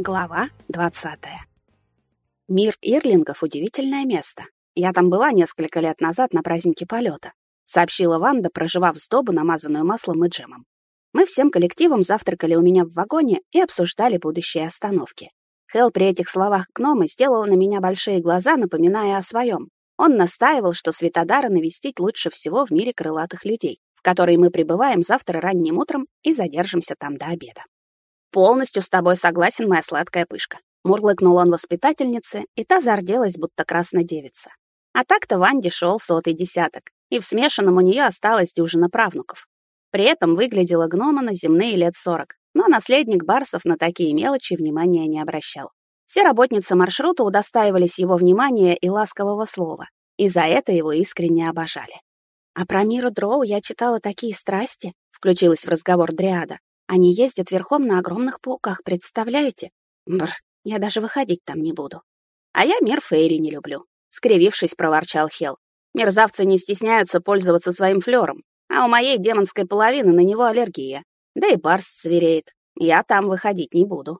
Глава 20. Мир Ирлингов — удивительное место. Я там была несколько лет назад на празднике полета, сообщила Ванда, проживав сдобу, намазанную маслом и джемом. Мы всем коллективом завтракали у меня в вагоне и обсуждали будущие остановки. Хел при этих словах гнома сделал на меня большие глаза, напоминая о своем. Он настаивал, что Светодара навестить лучше всего в мире крылатых людей, в который мы прибываем завтра ранним утром и задержимся там до обеда. «Полностью с тобой согласен, моя сладкая пышка», — мурлыкнул он воспитательнице, и та зарделась, будто красная девица. А так-то Ванде шел сотый десяток, и в смешанном у нее осталось дюжина правнуков. При этом выглядела гнома на земные лет сорок, но наследник Барсов на такие мелочи внимания не обращал. Все работницы маршрута удостаивались его внимания и ласкового слова, и за это его искренне обожали. «А про Миру Дроу я читала такие страсти», — включилась в разговор Дриада. «Они ездят верхом на огромных пауках, представляете? Бр, я даже выходить там не буду». «А я мир Фейри не люблю», — скривившись, проворчал Хел. «Мерзавцы не стесняются пользоваться своим флером, а у моей демонской половины на него аллергия. Да и Барс звереет. Я там выходить не буду.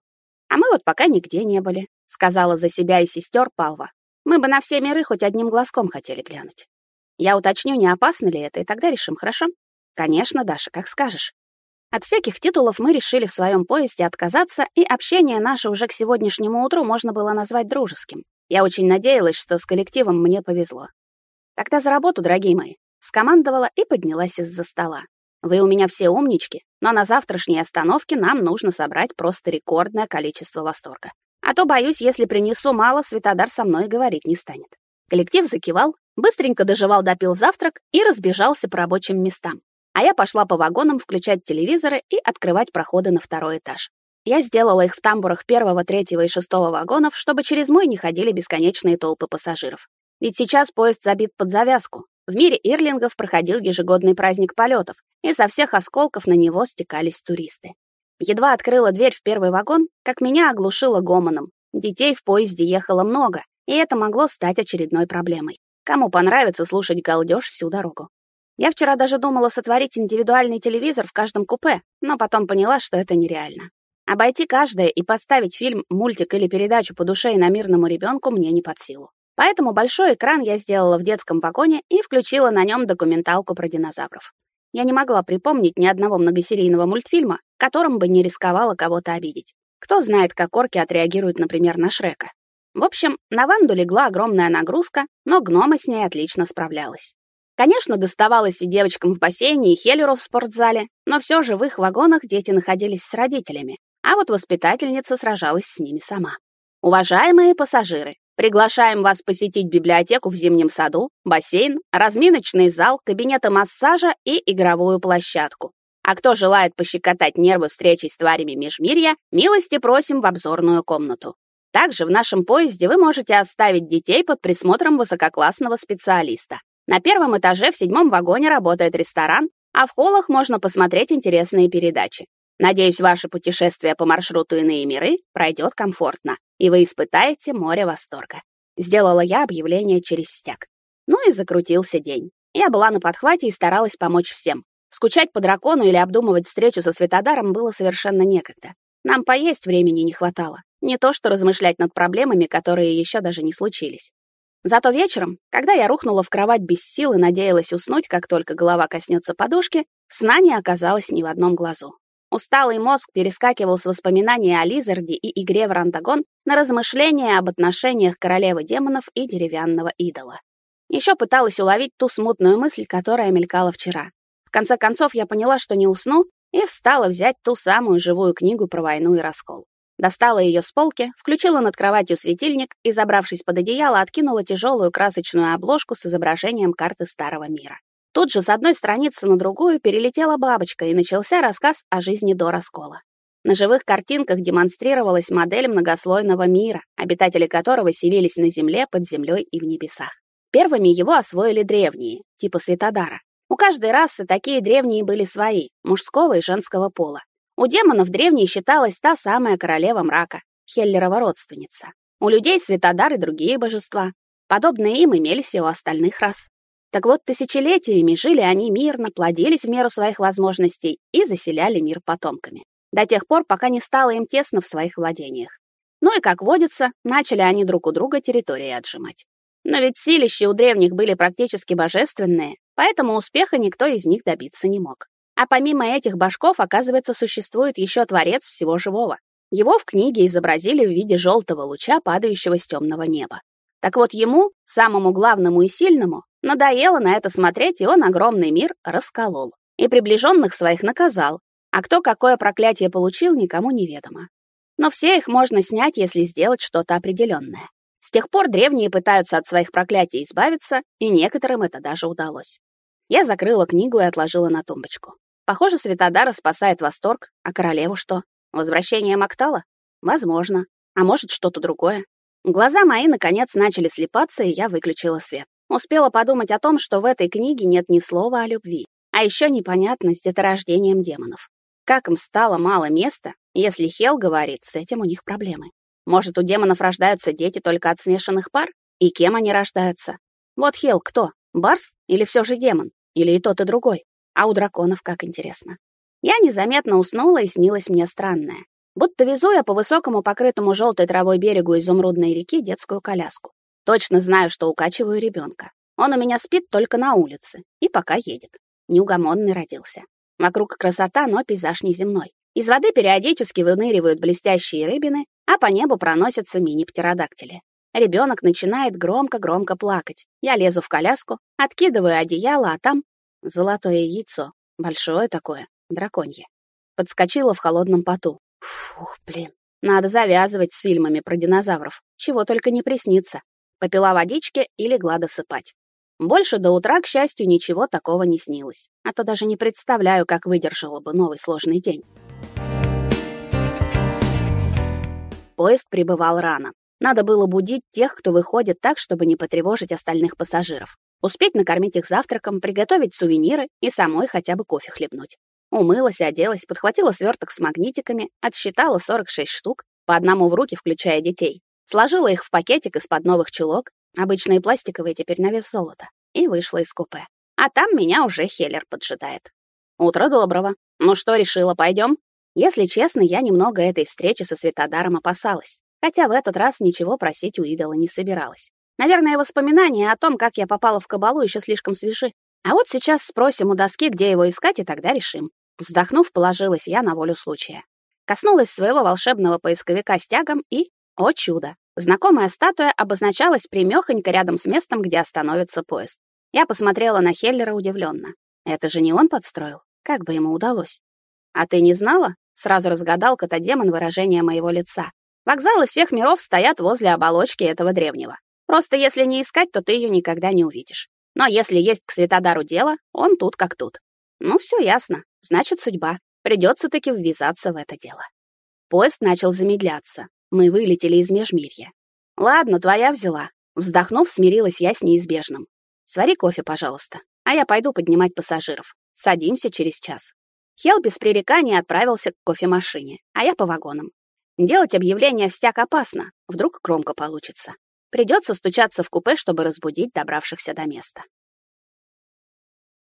А мы вот пока нигде не были», — сказала за себя и сестер Палва. «Мы бы на все миры хоть одним глазком хотели глянуть». Я уточню, не опасно ли это, и тогда решим, хорошо? Конечно, Даша, как скажешь. От всяких титулов мы решили в своем поезде отказаться, и общение наше уже к сегодняшнему утру можно было назвать дружеским. Я очень надеялась, что с коллективом мне повезло. Тогда за работу, дорогие мои, скомандовала и поднялась из-за стола. Вы у меня все умнички, но на завтрашней остановке нам нужно собрать просто рекордное количество восторга. А то, боюсь, если принесу мало, Светодар со мной говорить не станет. Коллектив закивал, быстренько доживал, допил завтрак и разбежался по рабочим местам. А я пошла по вагонам включать телевизоры и открывать проходы на второй этаж. Я сделала их в тамбурах первого, третьего и шестого вагонов, чтобы через мой не ходили бесконечные толпы пассажиров. Ведь сейчас поезд забит под завязку. В мире Ирлингов проходил ежегодный праздник полетов, и со всех осколков на него стекались туристы. Едва открыла дверь в первый вагон, как меня оглушило гомоном. Детей в поезде ехало много, и это могло стать очередной проблемой. Кому понравится слушать галдёж всю дорогу? Я вчера даже думала сотворить индивидуальный телевизор в каждом купе, но потом поняла, что это нереально. Обойти каждое и поставить фильм, мультик или передачу по душе и на мирному ребенку мне не под силу. Поэтому большой экран я сделала в детском вагоне и включила на нем документалку про динозавров. Я не могла припомнить ни одного многосерийного мультфильма, которым бы не рисковала кого-то обидеть. Кто знает, как орки отреагируют, например, на Шрека. В общем, на Ванду легла огромная нагрузка, но гнома с ней отлично справлялась. Конечно, доставалось и девочкам в бассейне, и Хеллеру в спортзале, но все же в их вагонах дети находились с родителями, а вот воспитательница сражалась с ними сама. Уважаемые пассажиры, приглашаем вас посетить библиотеку в зимнем саду, бассейн, разминочный зал, кабинеты массажа и игровую площадку. А кто желает пощекотать нервы встречей с тварями Межмирья, милости просим в обзорную комнату. Также в нашем поезде вы можете оставить детей под присмотром высококлассного специалиста. На первом этаже в седьмом вагоне работает ресторан, а в холлах можно посмотреть интересные передачи. Надеюсь, ваше путешествие по маршруту «Иные миры» пройдет комфортно, и вы испытаете море восторга. Сделала я объявление через стяг. Ну и закрутился день. Я была на подхвате и старалась помочь всем. Скучать по дракону или обдумывать встречу со Светодаром было совершенно некогда. Нам поесть времени не хватало. Не то что размышлять над проблемами, которые еще даже не случились. Зато вечером, когда я рухнула в кровать без сил и надеялась уснуть, как только голова коснется подушки, сна не оказалось ни в одном глазу. Усталый мозг перескакивал с воспоминаний о Лизарде и игре в Рандагон на размышления об отношениях королевы демонов и деревянного идола. Еще пыталась уловить ту смутную мысль, которая мелькала вчера. В конце концов, я поняла, что не усну, и встала взять ту самую живую книгу про войну и раскол. Достала ее с полки, включила над кроватью светильник и, забравшись под одеяло, откинула тяжелую красочную обложку с изображением карты Старого мира. Тут же с одной страницы на другую перелетела бабочка, и начался рассказ о жизни до раскола. На живых картинках демонстрировалась модель многослойного мира, обитатели которого селились на земле, под землей и в небесах. Первыми его освоили древние, типа Светодара. У каждой расы такие древние были свои, мужского и женского пола. У демонов древней считалась та самая королева мрака, Хеллерова родственница. У людей Светодар и другие божества. Подобные им имелись и у остальных рас. Так вот, тысячелетиями жили они мирно, плодились в меру своих возможностей и заселяли мир потомками. До тех пор, пока не стало им тесно в своих владениях. Ну и, как водится, начали они друг у друга территории отжимать. Но ведь силища у древних были практически божественные, поэтому успеха никто из них добиться не мог. А помимо этих башков, оказывается, существует еще Творец всего живого. Его в книге изобразили в виде желтого луча, падающего с темного неба. Так вот ему, самому главному и сильному, надоело на это смотреть, и он огромный мир расколол. И приближенных своих наказал, а кто какое проклятие получил, никому неведомо. Но все их можно снять, если сделать что-то определенное. С тех пор древние пытаются от своих проклятий избавиться, и некоторым это даже удалось. Я закрыла книгу и отложила на тумбочку. Похоже, Светодара спасает восторг, а королеву что? Возвращение Мактала? Возможно. А может, что-то другое. Глаза мои, наконец, начали слепаться, и я выключила свет. Успела подумать о том, что в этой книге нет ни слова о любви, а еще непонятно с деторождением демонов. Как им стало мало места, если Хел говорит, с этим у них проблемы. Может, у демонов рождаются дети только от смешанных пар? И кем они рождаются? Вот Хел кто? Барс или все же демон? Или и тот, и другой? А у драконов как интересно. Я незаметно уснула, и снилось мне странное. Будто везу я по высокому покрытому желтой травой берегу изумрудной реки детскую коляску. Точно знаю, что укачиваю ребенка. Он у меня спит только на улице и пока едет. Неугомонный родился. Вокруг красота, но пейзаж неземной. Из воды периодически выныривают блестящие рыбины, а по небу проносятся мини-птеродактили. Ребенок начинает громко-громко плакать. Я лезу в коляску, откидываю одеяло, а там золотое яйцо. Большое такое, драконье. Подскочила в холодном поту. Фух, блин. Надо завязывать с фильмами про динозавров. Чего только не приснится. Попила водички и легла досыпать. Больше до утра, к счастью, ничего такого не снилось. А то даже не представляю, как выдержала бы новый сложный день. Поезд прибывал рано. Надо было будить тех, кто выходит так, чтобы не потревожить остальных пассажиров. Успеть накормить их завтраком, приготовить сувениры и самой хотя бы кофе хлебнуть. Умылась, оделась, подхватила сверток с магнитиками, отсчитала 46 штук, по одному в руки, включая детей. Сложила их в пакетик из-под новых чулок, обычные пластиковые теперь на вес золота, и вышла из купе. А там меня уже Хеллер поджидает. «Утро доброго. Ну что, решила, пойдем? Если честно, я немного этой встречи со Светодаром опасалась, хотя в этот раз ничего просить у идола не собиралась. Наверное, воспоминания о том, как я попала в кабалу, еще слишком свежи. А вот сейчас спросим у доски, где его искать, и тогда решим. Вздохнув, положилась я на волю случая. Коснулась своего волшебного поисковика с тягом и, о чудо, знакомая статуя обозначалась примёхонько рядом с местом, где остановится поезд. Я посмотрела на Хеллера удивленно. Это же не он подстроил? Как бы ему удалось? А ты не знала? Сразу разгадал котодемон выражение моего лица. Вокзалы всех миров стоят возле оболочки этого древнего. Просто если не искать, то ты ее никогда не увидишь. Но если есть к Светодару дело, он тут как тут. Ну, все ясно. Значит, судьба. Придется таки ввязаться в это дело. Поезд начал замедляться. Мы вылетели из межмирья. Ладно, твоя взяла. Вздохнув, смирилась я с неизбежным. Свари кофе, пожалуйста, а я пойду поднимать пассажиров. Садимся через час. Хел без пререканий отправился к кофемашине, а я по вагонам. Делать объявление всяк опасно, вдруг кромка получится. Придется стучаться в купе, чтобы разбудить добравшихся до места.